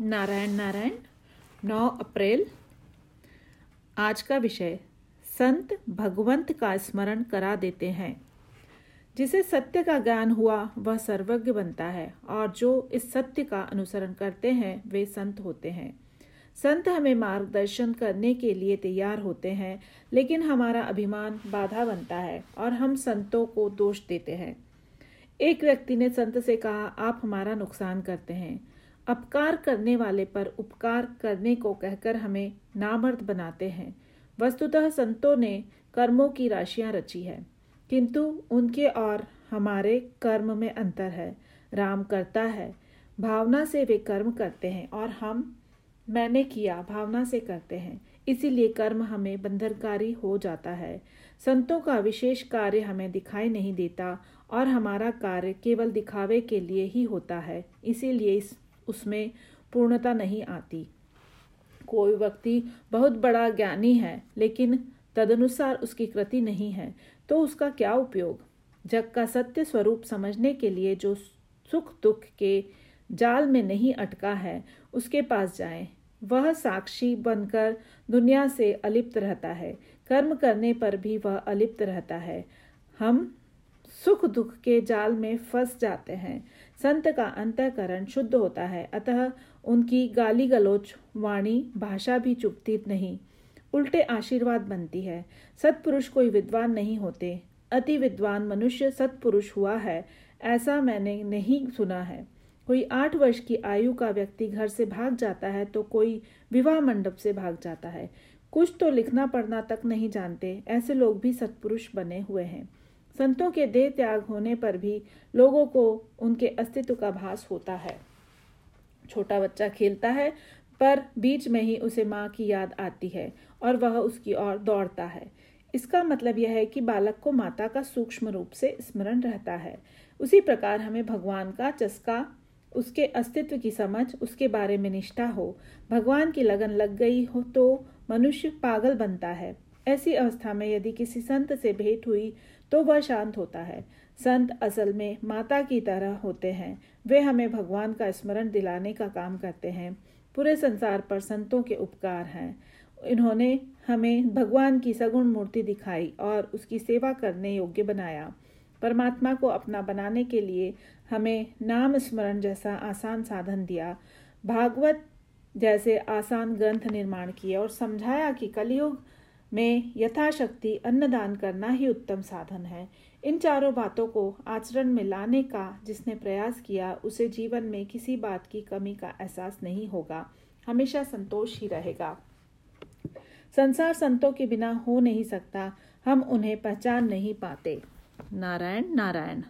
नारायण नारायण 9 अप्रैल। आज का विषय, संत भगवंत का स्मरण करा देते हैं। जिसे सत्य का ज्ञान हुआ, वह सर्वज्ञ बनता है, और जो इस सत्य का अनुसरण करते हैं, वे संत होते हैं। संत हमें मार्गदर्शन करने के लिए तैयार होते हैं, लेकिन हमारा अभिमान बाधा बनता है, और हम संतों को दोष देते हैं। एक व्यक्ति ने संत से कहा, आप हमारा नुकसान करते हैं। अपकार करने वाले पर उपकार करने को कहकर हमें नामर्द बनाते हैं। वस्तुतः संतों ने कर्मों की राशियाँ रची है, किंतु उनके और हमारे कर्म में अंतर है। राम करता है, भावना से वे कर्म करते हैं और हम, मैंने किया, भावना से करते हैं। इसीलिए कर्म हमें बंधनकारी हो जाता है। संतों का विशेष कार्य हमें दिखाई नहीं देता और हमारा कार्य केवल दिखावे के लिए ही होता है। इसीलिए इस उसमें पूर्णता नहीं आती। कोई व्यक्ति बहुत बड़ा ज्ञानी है, लेकिन तदनुसार उसकी कृति नहीं है तो उसका क्या उपयोग? जग का सत्य स्वरूप समझने के लिए जो सुख दुख के जाल में नहीं अटका है, उसके पास जाए। वह साक्षी बनकर दुनिया से अलिप्त रहता है। कर्म करने पर भी वह अलिप्त रहता है। हम सुख दुख के जाल में फंस जाते हैं। संत का अंतकरण शुद्ध होता है। अतः उनकी गाली गलोच वाणी, भाषा भी चुपती नहीं। उल्टे आशीर्वाद बनती है। सत्पुरुष कोई विद्वान नहीं होते। अति विद्वान मनुष्य सत्पुरुष हुआ है। ऐसा मैंने नहीं सुना है। कोई आठ वर्ष की आयु का व्यक्ति घर से भाग जाता है तो कोई विवाह मंडप से भाग जाता है। कुछ तो लिखना पढ़ना तक नहीं जानते। ऐसे लोग भी सत्पुरुष बने हुए हैं। संतों के देह त्याग होने पर भी लोगों को उनके अस्तित्व का भास होता है। छोटा बच्चा खेलता है, पर बीच में ही उसे माँ की याद आती है और वह उसकी ओर दौड़ता है। इसका मतलब यह है कि बालक को माता का सूक्ष्म रूप से स्मरण रहता है। उसी प्रकार हमें भगवान का चस्का, उसके अस्तित्व की समझ, उसके बारे में निष्ठा हो। भगवान की लगन लग गई हो तो मनुष्य पागल बनता है। ऐसी अवस्था में यदि किसी संत से भेंट हुई तो वह शांत होता है। संत असल में माता की तरह होते हैं। वे हमें भगवान का स्मरण दिलाने का काम करते हैं। पूरे संसार पर संतों के उपकार हैं। इन्होंने हमें भगवान की सगुण मूर्ति दिखाई और उसकी सेवा करने योग्य बनाया। परमात्मा को अपना बनाने के लिए हमें नाम स्मरण जैसा आसान साधन दिया। भागवत जैसे आसान ग्रंथ निर्माण किए और समझाया कि कलयुग में यथाशक्ति अन्नदान करना ही उत्तम साधन है। इन चारों बातों को आचरण में लाने का जिसने प्रयास किया, उसे जीवन में किसी बात की कमी का एहसास नहीं होगा। हमेशा संतोष ही रहेगा। संसार संतों के बिना हो नहीं सकता। हम उन्हें पहचान नहीं पाते। नारायण नारायण।